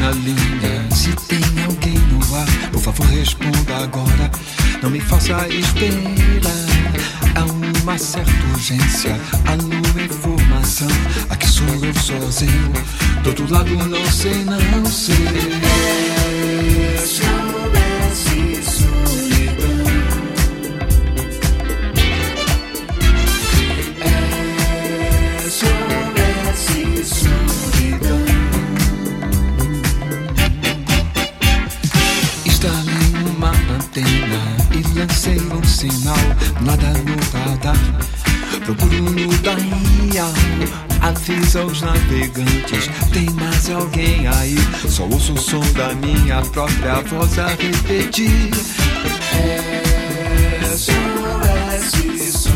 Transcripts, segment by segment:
na linha. Se tem alguém no ar, por favor responda agora. Não me faça esperar. Há uma certa urgência. Alô, informação. Aqui sou eu sozinho. Do outro lado, não sei, não sei. Dial, avisa os navegantes. Tem mais alguém aí? Só ouço o som da minha própria voz a repetir. É SOS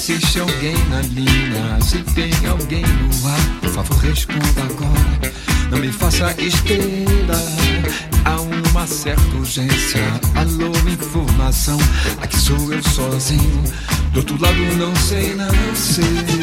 existe alguém na linha, se tem alguém no ar, por favor responda agora. Não me faça esperar. Há uma certa urgência. Alô, informação. Aqui sou eu sozinho. Do outro lado, não sei, não sei.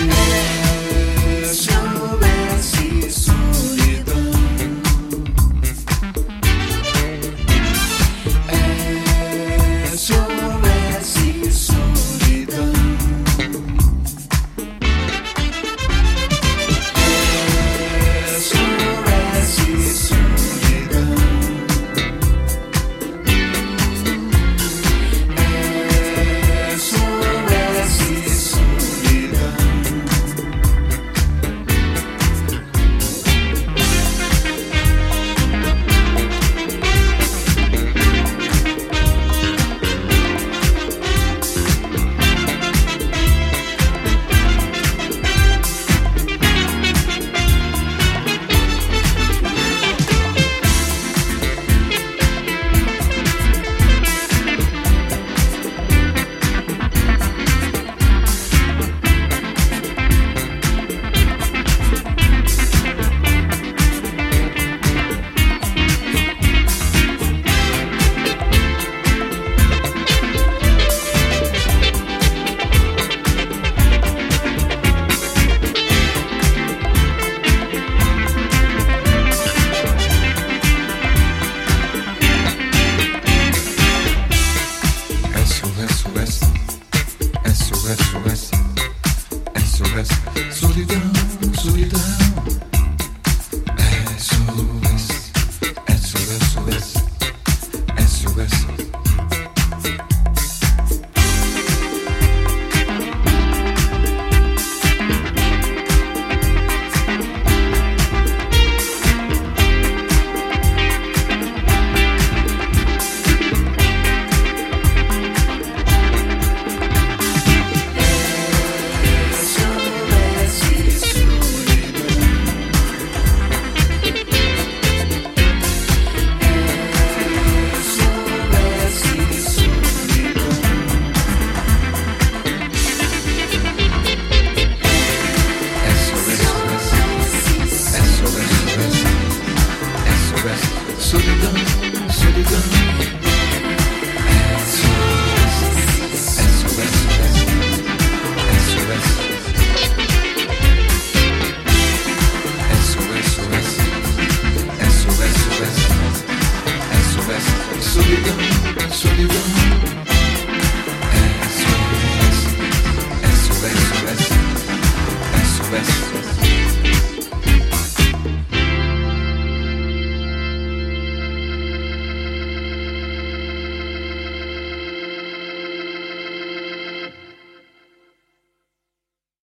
SOS, solidão, solidão, SOS. solidaire, solidaire. SOS, SOS, SOS, SOS.